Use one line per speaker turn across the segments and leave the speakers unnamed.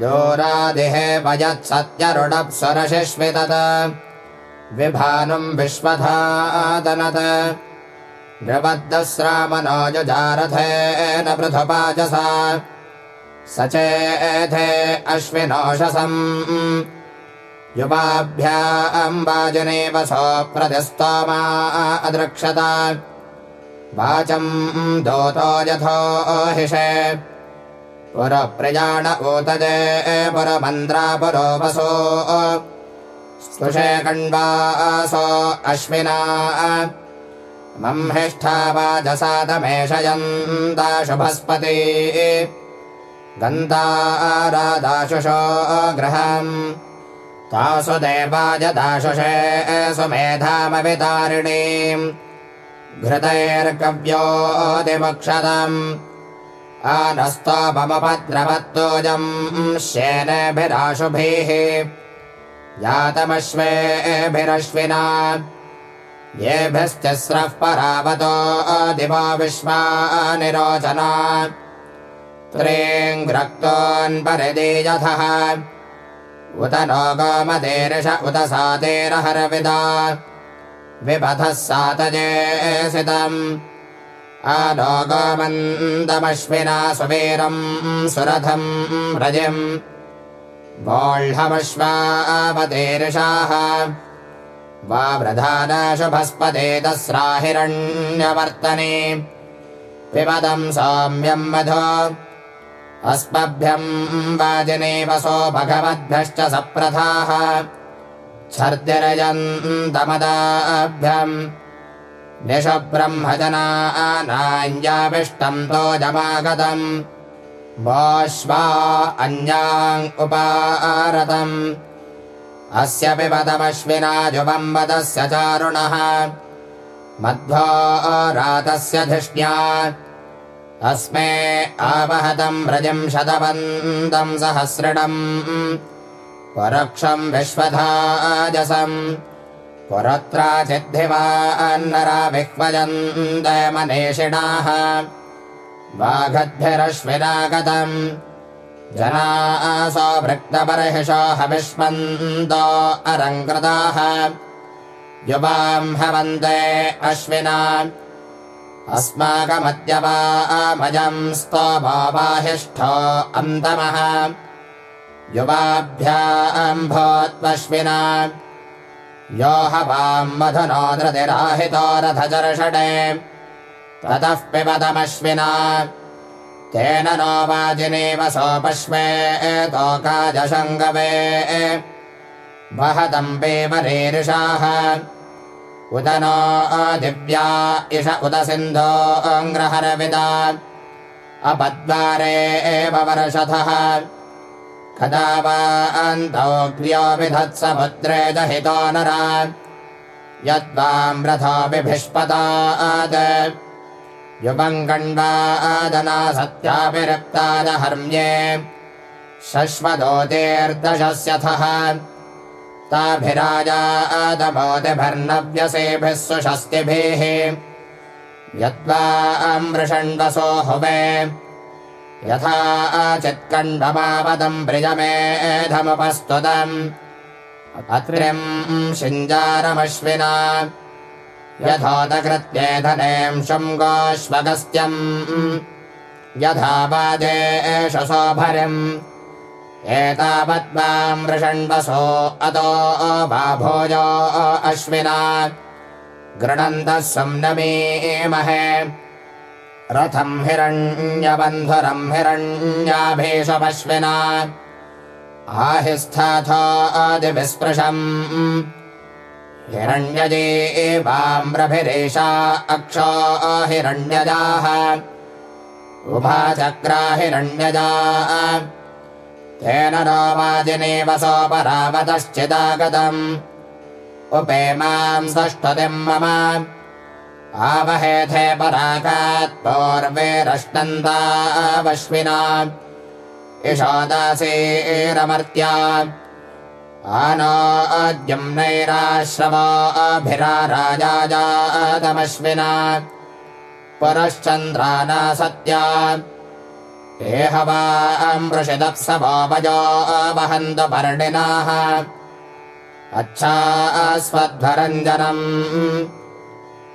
दोरादिहे वयत्सत्यरुणप्सुरशिष्वितत् विभानुम् विश्वधादनत् नृबद्धस्रामनोजुजारथेन पृथुपाजसा स चेथे अश्विनोषसम्। युवाभ्याम् वाजनेव प्रतिस्तोमा अदृक्षत वाचम् दोतो यथो हिषे। पुरप्रजाण ऊतजे पुरमन्द्रा पुरो वसो स्पृशे कण्वासो अश्विना मह्मिष्ठा वाजसादमेषयन्ताशुभस्पति गन्तारादाशुषो गृहम्। तासु देवाजदाशुषे सुमेधामवितारिणीम् घृतैर्कव्योदिमक्षतम् आनस्तोमपद्रवत्तोजम् श्येनभिराशुभिः यातमश्वेभिरश्विना। येभिश्चिस्रः परावतो दिवा विश्वा निरोचना त्रेङ्ग्रक्तोऽन्परिदीयथः उत नो गोमदेर्ष उत सातेरहरविदा विपथः सातजेसितम् आनो गोमन्दमश्विना सुवीरम् सुरथम् रजिम्। वोह्मश्वावतेर्षाः वावृधानाशुभस्पते तस्राहिरण्यवर्तने पिबदम् सौम्यम् मधो अस्मभ्यम् वाजिनेवसो भगवद्भ्यश्च सप्रथाः छर्दिरयन्तमदाभ्यम् निशब्रह्मजनानाञ्जाविष्टम् तोजमागतम् बाश्वा अन्याम् उपारतम्। अस्य पिबदमश्विनाजुवम् वदस्य चारुणः। मध्वो रातस्य धिष्ण्या। अस्मे आवहतम् व्रजम् शतवन्तम् सहस्रिणम् परक्षम् विश्वधाजसम्। पुरत्राचिद्धिवान्नरा विह्वजन्दयमनेषिणाः वाघद्भिरश्विनागतम्। जनासो वृक्तबर्हिषो हविष्मन्तो अरङ्कृताः युवाम् हवन्ते अश्विना। अस्माकमद्य वामजम् स्तोमोबाहिष्ठो अन्तमः युवाभ्याम् भोत्वश्विना यो हवाम् मधुनो धृतिराहितो रथचर्षणे ततः पिबदमश्विना तेन नो वाजिनेव वहतम् पेवरेरुषाः उद नो दिव्या इष उद सिन्धो अङ्ग्रहरविदा। अपद्वारे एव वर्षथः कदा वा अन्तोऽग्र्यो विधत्समुद्रे दहितो नरा। यद्वाम् रथोऽभिभिष्पतात् युवम् कण्वादना सत्याभिरक्तादहर्म्ये शश्वदोतेर्दशस्यथः ताभिराजादमोतिभिर्नव्यसेभिः सुषस्तिभिः। यद्वाम् वृषण्वसो हुवे यथा चित्कण्डमावदम् प्रियमेधमुपस्तुतम्। अत्रिम् शिञ्जारमश्विना। यथोदकृत्ये धनेम् शृङ्गोश्वगस्त्यम् यथा वाजे एष सोभरिम् एतावद्वाम् वृषण्वसो अतो बाभोजो अश्विना। गृणन्तः संनमीमहे रथम् हिरण्यबन्धुरम् आहिस्थाथो आदिविस्पृशम्। हिरण्यजे एवाम्रभिरेषा अक्षो हिरण्यजाः। उभाचक्रा हिरण्यजा। तेन नो वाजिनेव सोपरावतश्चिदागतम्। उपे माम् षष्ठतिम् मम आवहेथे पराकात् पूर्वेरष्टन्तावश्विना इषोदासेरमर्त्या आनो अद्युम्नैराश्रवो अभिरा राजाजातमश्विना पुरश्चन्द्राना सत्या। एहवामृषिदप्सवो वयो वहन्तु पर्णिनाः। अच्छास्वध्वरञ्जनम्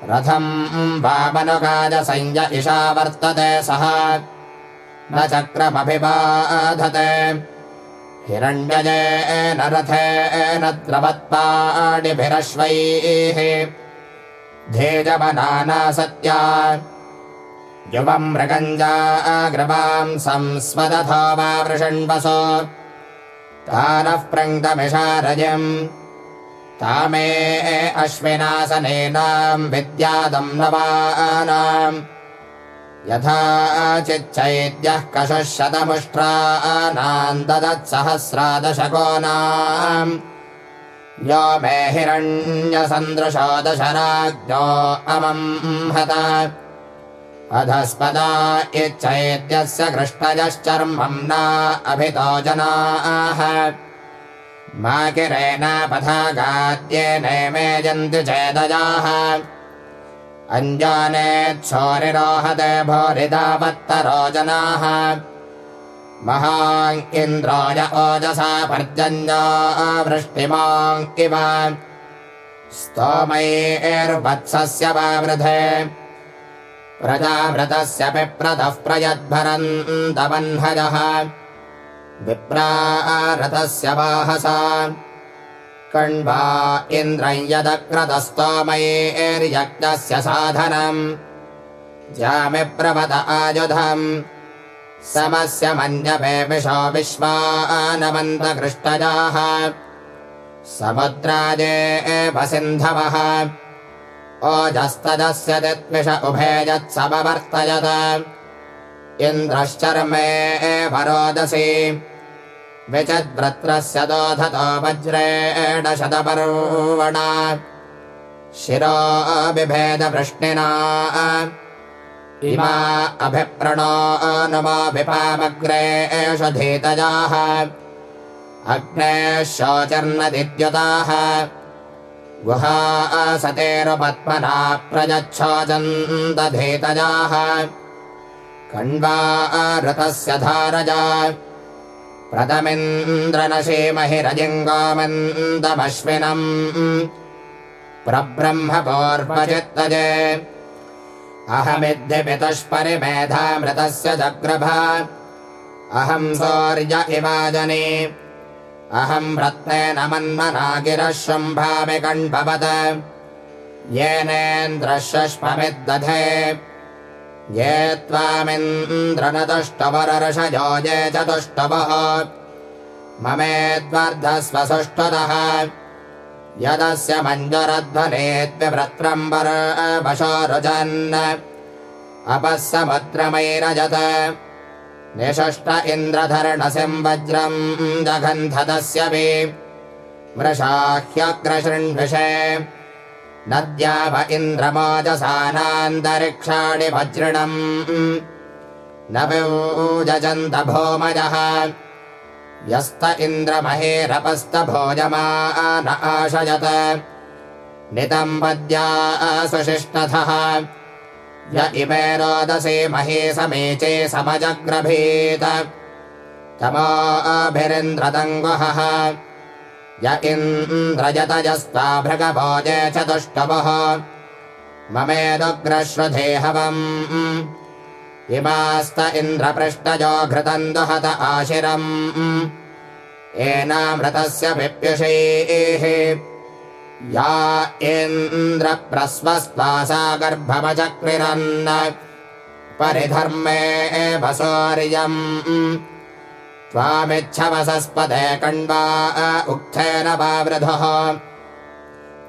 रथम् वामनुगाजसंय इषा वर्तते सः। न चक्रमभिबाधते। हिरण्यजेन रथेन द्रवत्पाणिभिरश्वैः धेजवनाना सत्या युवम् मृगञ्जाग्रवाम् संस्मदथो वा वृषण्वसो। तानः प्रङ्गमिषारजम् तामे अश्विनासनेनाम् विद्यादम् नवानाम् यथा चिच्चैद्यः कषः शतमुष्ट्रानाम् ददत्सहस्रादशकोनाम् यो मे हिरण्यसन्दृशो दशराज्ञो अमम् हत। अधस्पदा इच्छैद्यस्य कृष्णजश्चर्मम् न अभितो जनाः। माकिरेणापथागाद्ये नेमे जन्तु चेदजाः अञ्जानेत्सोरिरोहते भोरिदावत्तरो जनाः महाङ्किन्द्राय ओजसा पर्जन्या वृष्टिमाङ्किव। स्तोमयेर्वत्सस्य वावृधे। प्रजावृतस्य पिप्रतः प्रयद्भरन्तवह्नजः विप्रारतस्य वाहसा। कण्वा इन्द्रम् यदक्रतस्तोमयेर्यज्ञस्य साधनम् ज्यामि प्रवद आयुधम् समस्य मन्यपे विशो विश्वानमन्तकृष्टजाः। समुद्राजे एव सिन्धवः। ओजस्तदस्य दिद्विष उभे यत्समवर्तयत। इन्द्रश्चर्मे एव रोदसी विचद्व्रत्रस्य दोधतो वज्रेण शतपर्वणा। शिरो बिभेदवृष्णिना इमा अभिप्रणो नुमाभिपामग्रे एषु धीतजाः अग्नेः शोचर्नदिद्युताः। गुहा सतेरुपत्मना प्रयच्छोचन्दधीतजाः कण्वा ऋतस्य धारजा प्रथमिन्द्रनशीमहिरजिङ्गामन्दमश्विनम्। प्रब्रह्मपोर्वचित्तजे। अहमिद्धि पितुष्परिमेधामृतस्य जग्रभा। अहम् इवाजने अहम् रत्नेन मन्मना गिरः शुम्भामि कण्ठवत येनेन्द्रश्वमिद्दधे ये त्वामिन्द्रनतुष्टवरर्षयो ये चतुष्टवः। ममेद्वर्धस्व सुष्ठुतः यदस्य मञ्जरध्वनेद्विभ्रत्रम् वरवशो रुजन् अपः समुद्रमैरजत। निषष्ट इन्द्रधर्णसिम् वज्रम् जघन्धतस्य वि मृषाह्यग्रशृण्विषे नद्याव इन्द्रमोजसानान्तरिक्षाणि वज्रिणम्। न विजन्त भोमजः यस्त इन्द्रमहेरपस्तभोजमान आशयत। नितम्बद्या सुशिष्टथः य इमे रोदसे महे समेचे समजग्रभीत। तमोभिरिन्द्रदङ्गुहः य इन्द्रजतजस्त्वाभृगभोजे चतुष्टवः ममेदुग्रश्रुधे हवम् इमास्त इन्द्रपृष्टजो घृतम् दुहत आशिरम्। एनामृतस्य पिप्युषेः या इन्द्रप्रस्वस्त्वा सा गर्भमचक्रिरन्। परिधर्मे एव त्वामिच्छवसस्पदे कण्वा उक्थेन वावृधः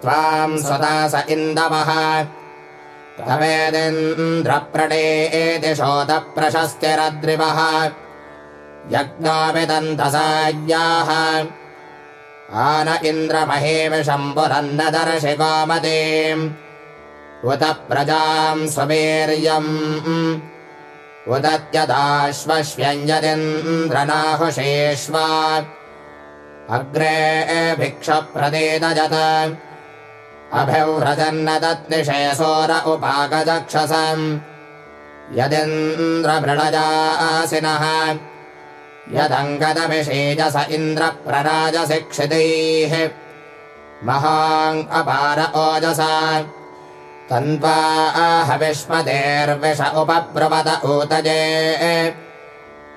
त्वाम् स्वदास इन्दवः तवेदिन्द्रप्रणेति शोतप्रशस्तिरद्रिवः यज्ञाविदन्तसाय्याः आन इन्द्रमहेविशम्बुरन्न दर्शि गोमतीम्। उत प्रजाम् स्ववीर्यम् उदत्यदाश्वश्व्यञ्जदिन्द्रनाहुषेष्वा अग्रे भिक्षप्रदेदजत अभिव्रजन्न दद्निशे सोर उपागदक्षसम् यदिन्द्रमृणजासिनः। यदङ्गदभिषेजस इन्द्रप्रराजशिक्षितैः। महाङ् अपार ओजसा तन्त्वा आहविष्मतेर्विष उपब्रुवत ऊतजे।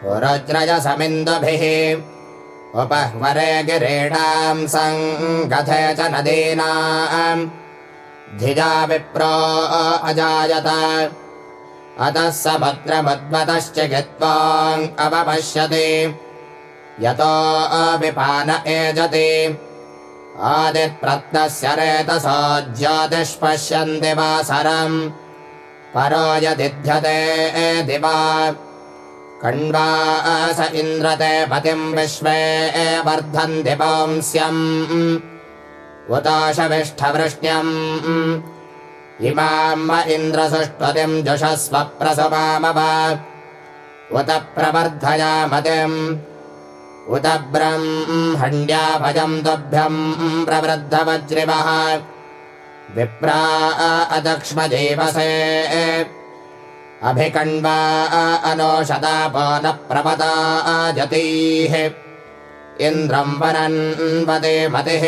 पुरज्रजसमिन्दुभिः। उपह्वरे गिरीणाम् सङ्गथे च नदीनाम्। धिजा विप्रो अजायत। अतः समुद्रमुद्मतश्च अवपश्यति। यतो विपान एजति आदिप्रत्नस्य रेतसो ज्योतिष्पश्यन्ति वासरम्। परो यदिध्यते दिवा। कण्वा स इन्द्रते पतिम् विश्वे वर्धन्ति पुंस्यम् उताशविष्ठवृष्ट्यम् इमाम् इन्द्रसुष्पतिम् जुषस्व प्रसवामव। उत प्रवर्धयामतिम् उत ब्रह्मण्या भजम् तुभ्यम् प्रवृद्धवज्रिवः। विप्रा अदक्ष्मजीवसे अभिकण्वा अनोषदापो न प्रपदा जतीः इन्द्रम् वनन्वदे मतिः।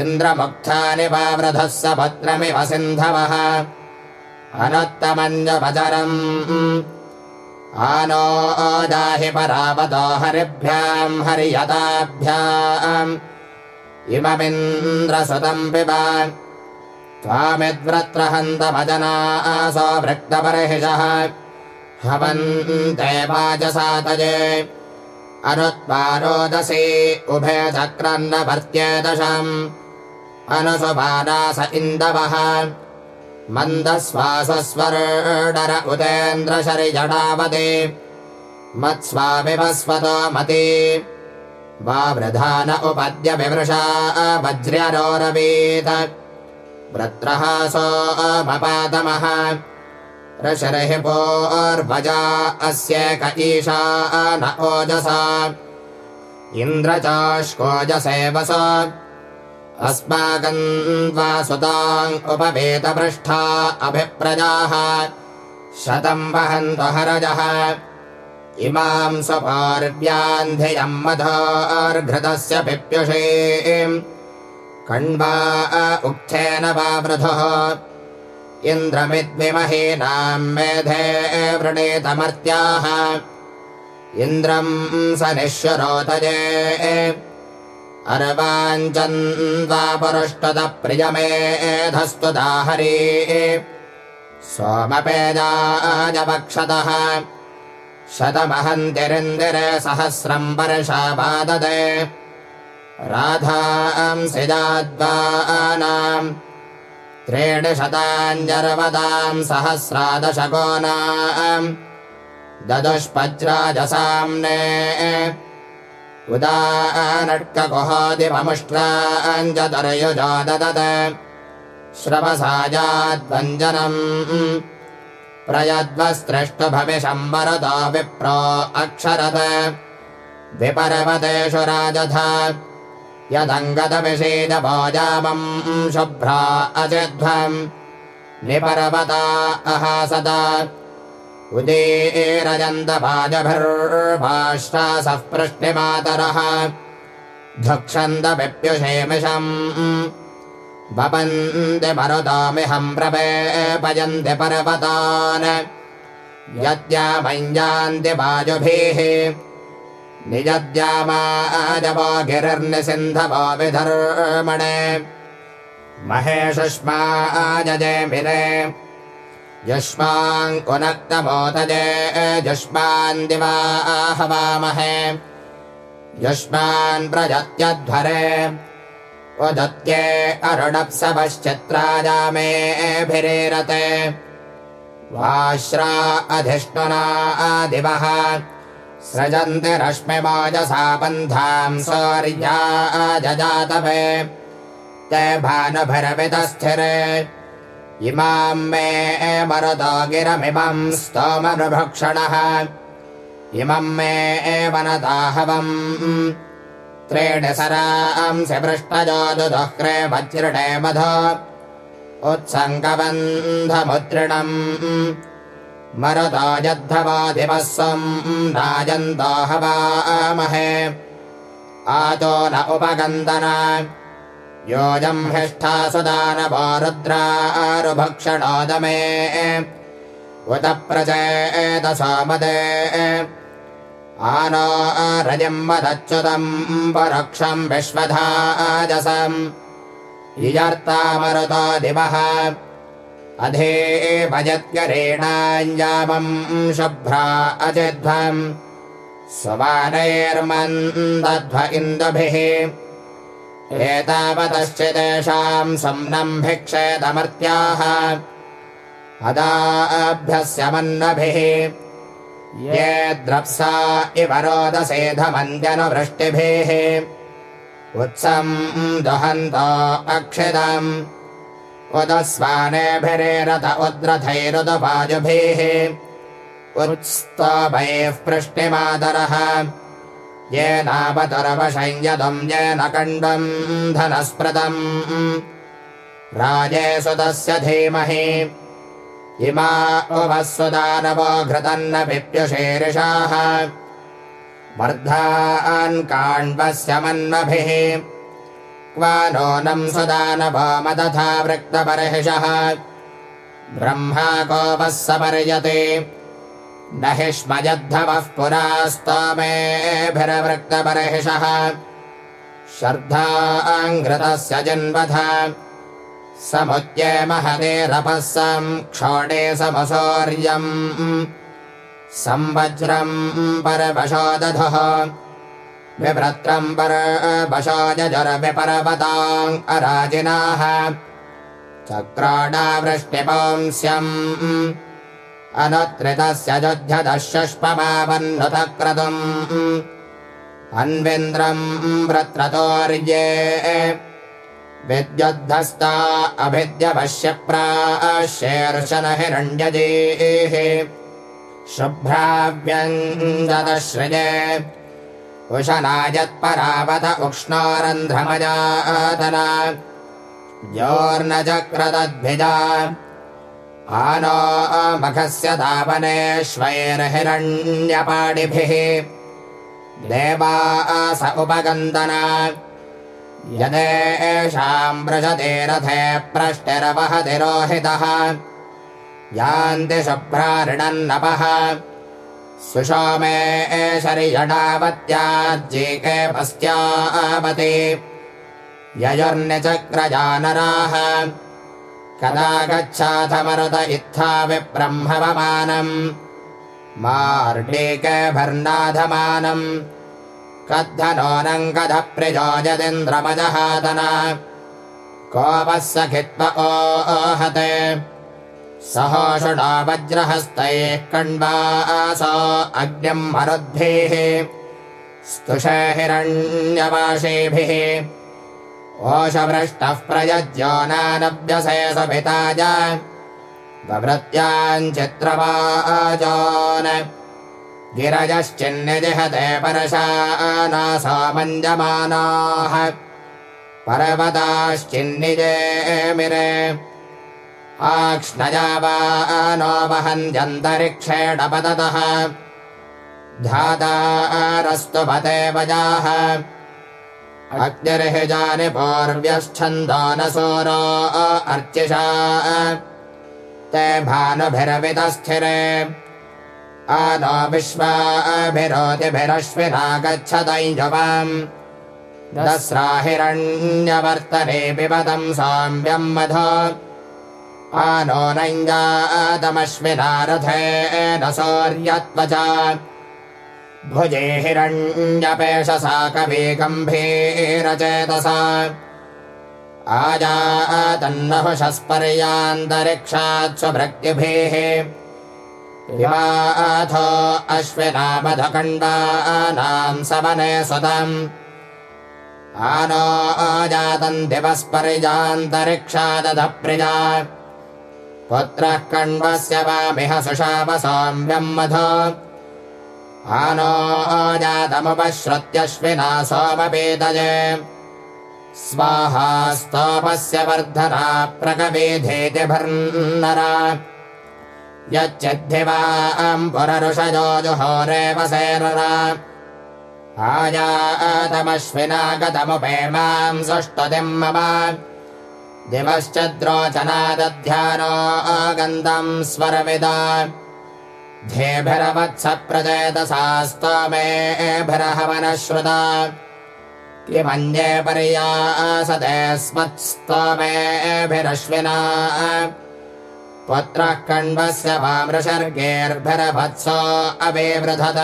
इन्द्रमुक्थानि वावृधः सभद्रमिव सिन्धवः। अनुत्तमञ्जभजरम् आनो दाहि परापदो हरिभ्याम् हरियताभ्याम्। इममिन्द्रसुतम् पिब। त्वामिद्व्रत्र हन्तभजनासो वृक्तपरिहिषः। हवन्ते वाजसातये अनुत्पारोदसी उभे चक्रन्न भर्त्येदशम् अनुसुपादास इन्दवः मन्दश्वासस्वरडर उदेन्द्रशरिजडावदे मत्स्वाविवस्वतो मति। वावृधान उपद्य विवृषा वज्र्यरोरवीत। वृत्रहासोमपादमः ऋषिर्हिपोर्भजा अस्य क ईशा न ओजसा। इन्द्रचाष्कोजसेवस अस्माकम् वा सुताम् उपवेतपृष्ठा अभिप्रजाः। शतम् वहन्तु हरजः। इमाम् स्वपार्व्यान्धियम् मधोर्घृतस्य पिप्युषे। कण्वा उक्थेन वा वृधः। इन्द्रमिद्विमहीनाम् मेधे वृणीतमर्त्याः। इन्द्रम् स निःश्वरोतये अर्वाञ्चन्द्वापरुष्टदप्रियमेधस्तु दाहरी सोमपेदाजवक्षतः शतमहन्तिरिन्दिरे सहस्रम् वर्षापाददे राधाम् सिजाद्वानाम् त्रीणि शताञ्जर्वदाम् सहस्रादशगोनाम् ददुष्पज्राजसाम्ने उदानट्ककुहादिममुष्ट्राञ्जतरयुजो ददद श्रवसाजाद्वञ्जनम् प्रयद्वस्त्रष्टुभविशम्बरतो विप्रो अक्षरत विपर्वतेषु राजथ यदङ्गदविषेदभोजामम् शुभ्रा अचिध्वम् निपर्वता अहासदा उदीरजन्तभाजभिर्भाश्वासः पृष्टिमातरः धक्षन्दपिप्युषेमिषम् वपन्ति मरुतामिहम् प्रवेपयन्ति पर्वतान्। यद्यामञ्जान्ति वाजुभिः निजद्यामाजवो गिरिर्निसिन्धवो विधर्मणे महेशुष्मा आजजेमिरे युष्माङ्कुनक्तमोदजे जुष्मान् दिवा आहवामहे युष्मान् प्रजत्यध्वरे उदत्ये अरुणप्सवश्चित्राजामेभिरेरते वाश्रा अधिष्णुना दिवः सृजन्ति रश्मिमाजसा बन्धाम् सौर्या जजातवे। ते भानुभिरवितस्थिरे इमाम् मे मरुतो गिरमिमम् स्तोमनुभक्षणः। इमम् मे वनदाहवम् त्रीणि सरांसि पृष्ठजोदुदुह्रे वज्रणे मध। उत्सङ्गबन्धमुद्रिणम् मरुतो यद्धवादिवः स्वम् राजन्तो आतो न उपगन्दन सुदानवो रुद्रारुभक्षणोदमे उत प्रचेदसामदे आनो रजम् वदच्युतम् परोक्षम् विश्वधाजसम् इयर्ता दिवः। अधे भजत्यरेणाञ्जामम् शुभ्रा अचिध्वम् स्ववानैर्मन्दध्व इन्दुभिः एतावतश्चिदेषाम् सम्नम् भिक्षेदमर्त्याः अदाभ्यस्य मन्नभिः ये द्रप्सा इव रोदसेधमन्त्यनुवृष्टिभिः उत्सम् दुहन्तो अक्षितम् उदस्वानेभिरेरत उद्रथैरुदवाजुभिः उत्स्तभैः पृष्टिमादरः येनावतुरवशंयदम् येन कण्डम् धनस्पृतम् राजे सुतस्य धीमहि। इमा उभः घृतन्न विप्युषेरिषाः वर्धान् काण्वस्य मन्मभिः। क्व नूनम् सुदानवमदथा वृक्तपर्हिषः। ब्रह्मा कोपः सपर्यते न हि स्म यद्धवः पुरा स्तोमेभिरवृक्तपर्हिषः शर्धाङ्घृतस्य जन्मथ समुच्ये महदेरपः सम् क्षोणे समसौर्यम्। संवज्रम् परवशो दधः विभ्रत्रम् जरविपर्वताम् अराजिनाः। चक्राणावृष्टिपुंस्यम् अनुत्रितस्य क्रतुम् अन्विन्द्रम् व्रत्रतोर्ये। विद्युद्धस्ता हिरण्यजेः शुभ्राव्यङ्गदश्रये उशनायत्परावत उक्ष्णोरन्ध्रमजातना। योर्न चक्रदद्भिजा आनो मखस्य दावनेष्वैर्हिरण्यपाणिभिः देवा स उपगन्दना। यदेषाम् वृषते रथे प्रष्टिरवहतिरोहितः। यान्ति शुभ्रारिणन्नपः सुषोमे शरिषडावत्याज्जीके पस्त्यावति ययुर्निचक्रजानराः कदा गच्छाथमरुत इत्था विब्रह्मवमानम्। मार्डेके भर्नाधमानम् कद्धनोऽनङ्कध प्रिजोजदिन्द्रमजहादन कोपः सखित्व ओहते सहोषुणा वज्रहस्तैः कण्वासो अग्निम् मरुद्भिः। स्तुषे हिरण्यवासेभिः ओषवृष्टः प्रयज्यो नानभ्यसे सुभिताय ववृत्याञ्चित्रवाजान् गिरजश्चिन्निजिहते परशानासो मञ्जमानाः। पर्वताश्चिन्निजे मिरे। आक्ष्णया वा नो वहन्त्यन्तरिक्षेण पततः धातारस्तु पते वजाः न अर्चिषा। ते भानुभिरवितस्थिरे। आ नो विश्वाभिरोतिभिरश्विना गच्छतैजवाम् दस्रा हिरण्यवर्तने पिबतम् साम्यम् मध। आ नो नैञ्जातमश्विना रथेन सौर्यत्वचा भुजे हिरण्यपेशसा कवि गम्भीरचेतसा आजातन्नहुषस्पर्यान्तरिक्षात् स्वभृक्तिभिः अथो अश्विनामधकण्डानाम् सवने सुतम्। आनो आजातम् दिवस्पर्यान्तरिक्षादधप्रिया पुत्रः कण्वस्य वामिह सुषावसाम्यम् मध आनो जातमुपश्रुत्यश्विना सोमपेतये। स्वाहा स्तोपस्य वर्धना प्रकवेधेति भर्नरा। यच्चिद्धिवाम् पुररुषजो जुहोरेव सेररा आयातमश्विना गतमुपेमाम् सुष्टुतिम् मम। दिवश्चद्रोचनादध्यानो गन्धम् स्वरविदा प्रचेतसास्तमेभिरहवनश्रुता किमन्ये पर्यासते स्मत्स्तमेभिरश्विना पुत्रः कण्वस्य वामृशर्गेर्भिरभत्सो अभिवृधत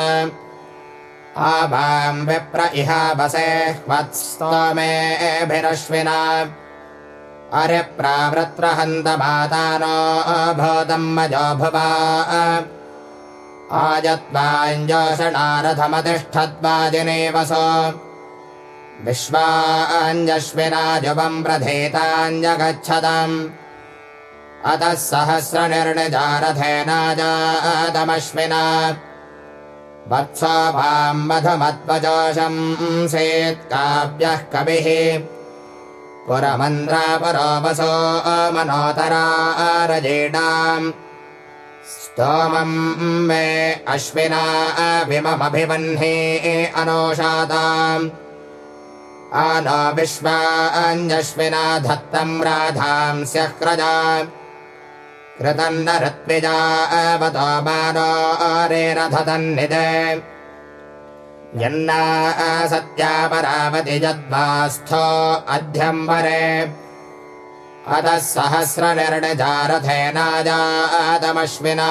आवाम् विप्र इहावसे वत्स्तमेभिरश्विना अरिप्रावृत्रहन्तमातानो भूतम् मजो भुवा आयत्वाञ्जोषणारथमतिष्ठद्वाजिनेवसो विश्वाञ्जश्विनाजुवम् प्रधेताञ्जगच्छतम् अतः सहस्रनिर्णिजारथेनाजातमश्विना। वत्सो वाम् मधुमध्वजोषम् सेत्काव्यः कविः। पुरमन्द्रापरो वसो मनोतरा रजेडाम् स्तोमम् मे अश्विना विममभिवह्ने अनोषाताम् आनो विश्वाञ्जश्विना धत्तम् राधांस्य क्रजा कृतन्न ऋत्विजा अवतो मानो रेरधतन्निदे यन्ना सत्या परावति यद्वास्थो अध्यम्बरे अतः सहस्रनिर्णिजारथेनाजातमश्विना।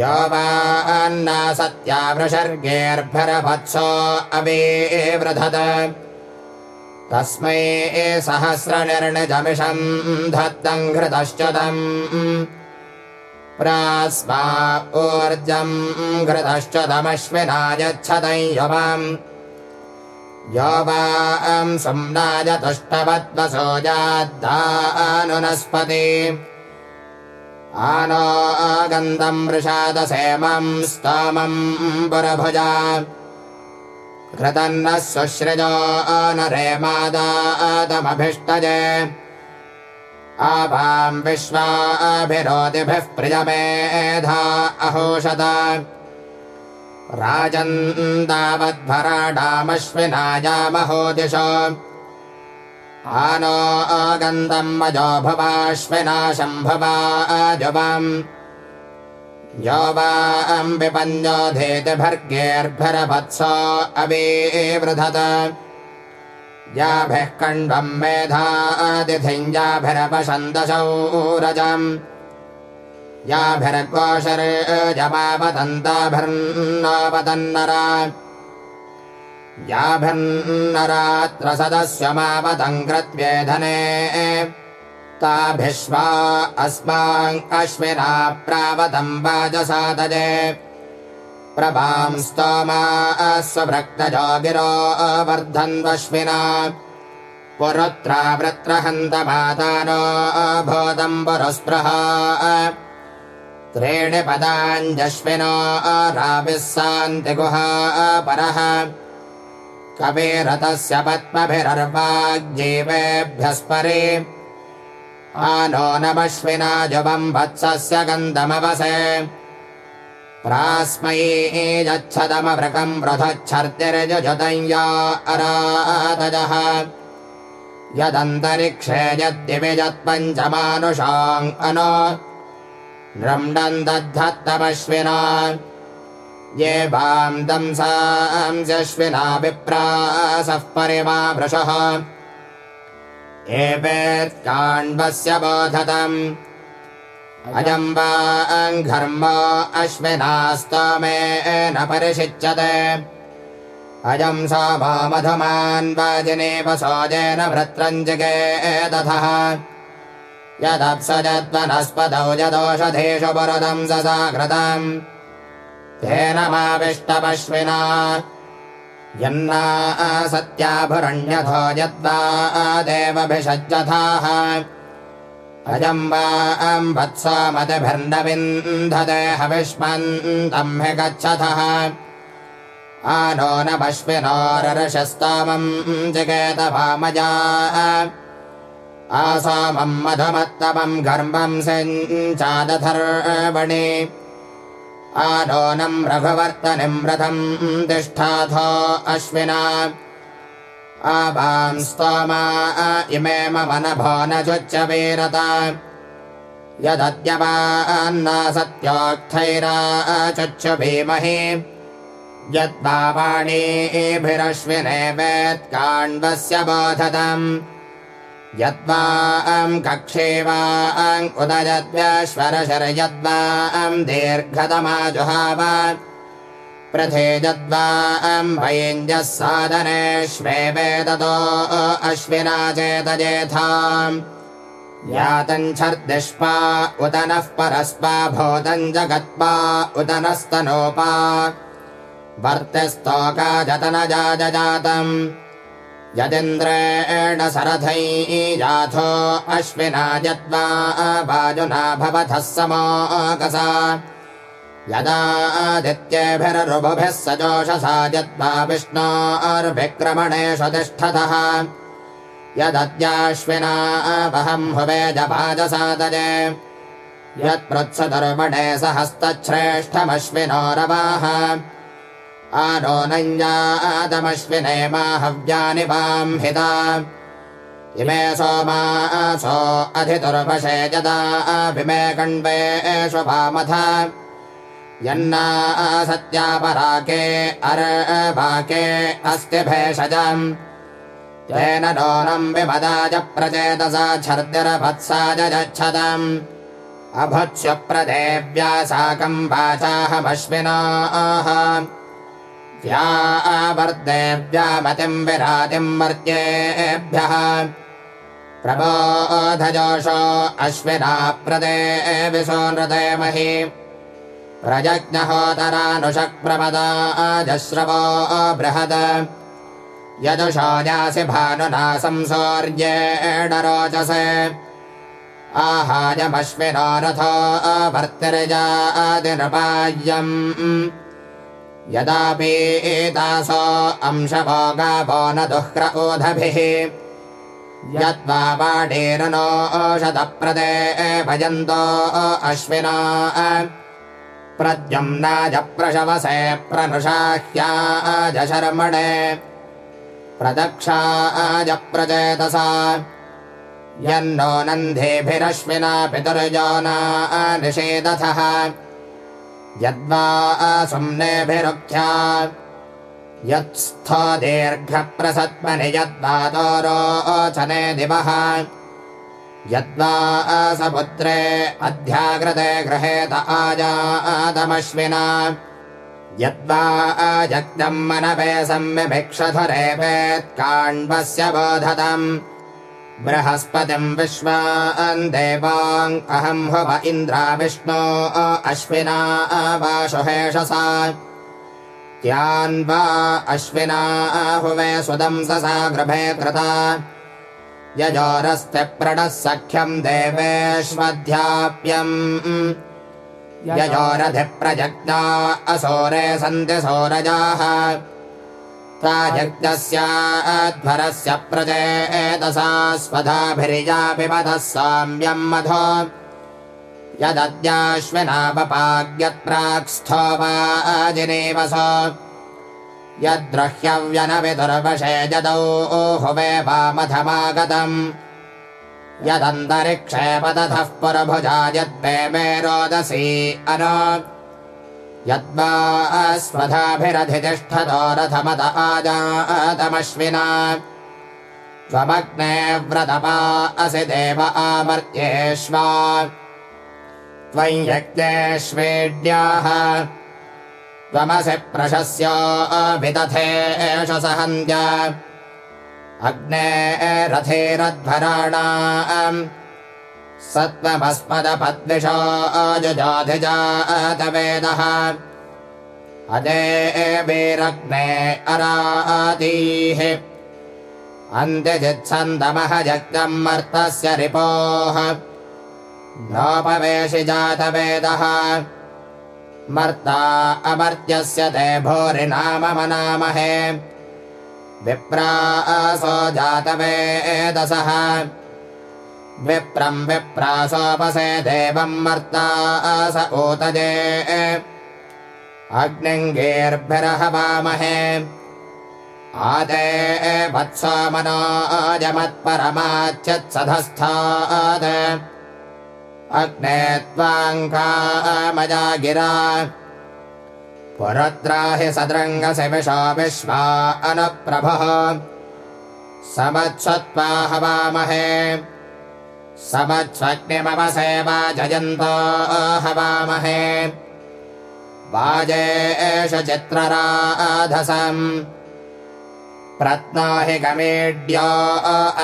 यो वान्ना सत्या वृषर्गेऽर्भरभत्सो अवीवृधत तस्मै सहस्रनिर्णिजमिषम् धत्तम् घृतश्चतम् प्रास्मा ऊर्जम् घृतश्चतमश्विना यच्छतं युवम् यो वाम् सुम्नायतुष्टवद्वसोजाद्दानुनस्पति आनो वृषादसेमम् स्तोमम् पुरभुजा। घृतन्नः सुश्रिजो नरेमादादमभिष्टजे आभाम् विश्वाभिरोदिभिः प्रियमेधा अहोषत राजन्दावद्भराडामश्विनायामहो दिशो। आनो भवाश्विना शम्भवा अजुवम्। यो वाम् विपञ्जोधेतिभर्गेर्भरवत्सो अवीवृधत। याभिः कण्डम् मेधादिथिञ्जाभिरपशन्दशौ रजम् याभिर्गोशर्जमावदन्ताभिर्नावदन्नरा याभिर्नरात्र सदस्यमावदङ्कृत्वेधने ताभिश्वा अस्माश्विना प्रावदम् वाजसादजे प्रभां स्तोमा स्वभ्रक्तजो गिरो वर्धन्वश्विना। पुरुत्रावृत्रहन्तमातानो अभूतम् पुरस्पृहा त्रीणि पदाञ्जश्विनो राभिः सान्तिगुहा परः। कविरतस्य पद्मभिरर्वाग्जीवेभ्यस्परे। आनो नमश्विना जुवम् वत्सस्य गन्धमवसे। प्रास्मै यच्छदमवृकम् वृथच्छर्तिर्यजुतञ्या अरातजः यदन्तरिक्षे यद्दिवि यत्पञ्चमानुषाङ् अनो नृम्णम् दद्धत्तमश्विना ये वाम् दंसांस्यश्विना विप्रासः परिमावृषः एवेत्काण्वस्य बोधतम्। अजम् वाङ्घर्म अश्विनास्तमेन परिषिच्यते। अजम् सोमो मधुमान् वाजिनेव सोजेन भृत्रम् जिगेदथः यदप्सजद्वनस्पदौ यदोषधेषु पुरदम् ससाकृतम् तेन माविष्टपश्विना यन्ना सत्याभुरण्यथो यद्वा देवभिषज्जथाः। अजम् वा हविष्मन्तम् हि गच्छथः। आनो न पश्विनोरर्षस्तमम् जिगेत वामजा आसामम् मधुमत्तमम् गर्भम् सिञ्चादथर्वणे आनोनम् रघुवर्तनिम् रथम् तिष्ठाथो अश्विना। आवां स्तोमा इमे मम नभो न चुच्चवीरता यदद्यवान्ना सत्योक्थैराचुच्छुभीमहि यद्वाणीभिरश्विने वेत्काण्डस्य बोधतम्। यद्वा अम् कक्षे वा अम् उदयद्व्यश्वरशर यद्वा अम् दीर्घतमाजुहाव प्रथेजद्वा अम् वैञ्जः साधनेष्वे वेदतो अश्विना चेतजेथाम् यातम् छर्दिष्पा उत नः परस्पा भूतम् जगत्पा उत नस्तनोपा वर्तिस्तोका यदिन्द्रेण सरथैजाथो अश्विना यद्वा वाजुना भवतः समाकसा यदादित्येभिररुभुभिः सजोषसा तिष्ठतः यदद्याश्विना वहम् हुवे जपाजसादजे यत्पृत्सदर्मणे सहस्तच्छ्रेष्ठमश्विनोरवाः आनो नञ्जातमश्विने माहव्यानि वाम् हिता। इमे सोमासो अधितुर्वशे यदा विमे कण्वेषु वामथ यन्ना सत्यापराके अरवाके अस्ति भेषजम्। तेन नोनम् विमदाज प्रचेतसा छर्दिरभत्साज गच्छतम् अभत्स्य प्रदेव्या साकम् वाचाहमश्विनाः। व्या आवर्तेऽप्यामतिम् विरातिम् मर्त्येभ्यः। प्रबोधजोषो अश्विना प्रदेविसोनृते महि प्रजज्ञहोतरानुषक्प्रमदा आजश्रवो बृहद। यदुषो जासी भानुना संसौर्येण रोचसे। आहायमश्विनो रथो भर्तिर्जादिनृपायम् यदापि एतासो अंशवो गावो न दुह्र ओधभिः। यद्वा वाडेरनो शतप्रदे भजन्तो अश्विना। प्रद्युम्नाज प्रशवसे प्रनुषाह्याजशर्मणे प्रदक्षाज प्रचेतसा यन्नो नन्देभिरश्विना पितुर्जोना निषेदथः यद्वा सुम्नेभिरुक्त्या यत्स्थो दीर्घप्रसत्मनि यद्वादोरोचने दिवः। यद्वा सपुत्रे अध्याकृते गृहेत आजातमश्विना। यद्वा अजग्नम् मनवे सम्यभिक्षधरे वेत्काण्वस्य बोधतम् बृहस्पतिम् विश्वान् देवाङ् अहम् हुव इन्द्रा विष्णो अश्विना वाशुहेषसा त्यान्वा अश्विना हुवे सुदंससा गृभे कृता। यजोरस्ति प्रणः सख्यम् देवेष्वध्याप्यम्। यजोरधिप्रजज्ञा असोरे सन्ति सोरजाः प्राजज्ञस्याध्वरस्य प्रजेतसा स्वधाभिरिजा पिबधः साम्यम् मधो। यदद्याश्विनापपाग्यत्प्राक्स्थो वा अजिनेवस यद्द्रह्यव्यनविदुर्वशे जदौ हुवे वामथमागतम्। यदन्तरिक्षे पदथः पुरभुजा यद्वे मे रोदसी अन यद्वा स्वधाभिरधितिष्ठतो रथमत आजातमश्विना त्वमग्ने व्रतपा असि देव आमर्त्येष्वा। त्वयि यज्ञेष्वेड्याः त्वमसि प्रशस्यो विदथेष सहन्त्य। अग्ने रथेरध्वराणाम् सत्त्वमस्मदपद्विषो अजजाधिजातवेदः अदेवीरग्ने अरातीः अन्त्यजित्सन्दमः जग्नम् मर्तस्य रिपोः। नोपवेशि जातवेदः मर्ता अमर्त्यस्य ते भूरिनाम मनामहे। विप्रा असो जातवेदसः विप्रम् विप्रासोपसे देवम् मर्ता स ऊतजे अग्निङ्गेर्भिरहवामहे। आदे वत्सो मनोजमत्परमाच्यत्सधस्थात् अग्ने त्वाङ्कामजा गिरा पुरद्राहि सदृङ्गसि विशो विश्वा अनुप्रभः। समत्स्वत्वा हवामहे समत्स्वग्निमवसेवा जयन्तो हवामहे। वाजे एष चित्रराधसम्। प्रत्नो हि गमेड्यो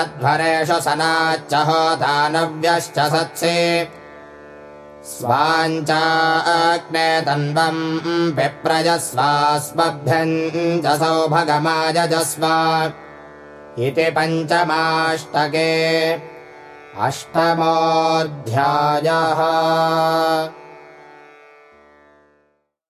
अध्वरेषु सनाच्चहो दानव्यश्च सत्सि। स्वाञ्चाग्ने तन्वम् विप्रजस्वास्मभ्यम् च सौभगमायजस्व इति पञ्चमाष्टके अष्टमोऽध्यायः